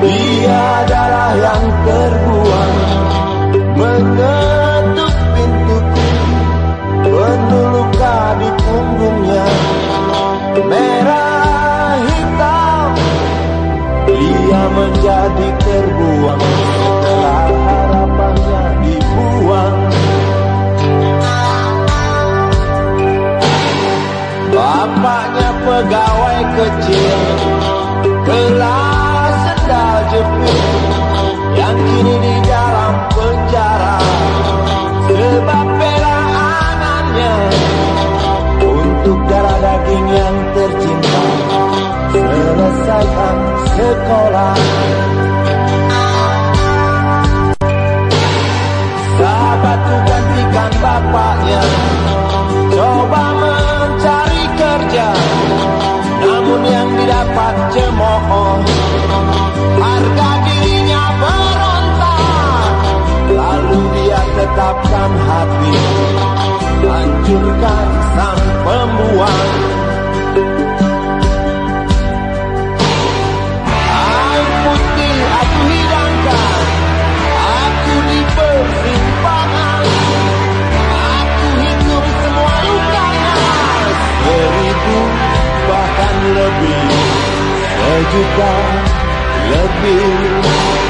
Dia darah yang terbuang. Mengetuk pintuku Penuh luka di punggungnya. Merah hitam Dia menjadi terbuang. Setelah harapannya dibuang. Bapaknya pegawai kecil Kelak sekolah. Sahabat tu gantikan bapaknya. Coba mencari kerja Namun yang didapat cemooh. Harga dirinya berontak Lalu dia tetapkan hati. Hancurkan goodbye. Love me.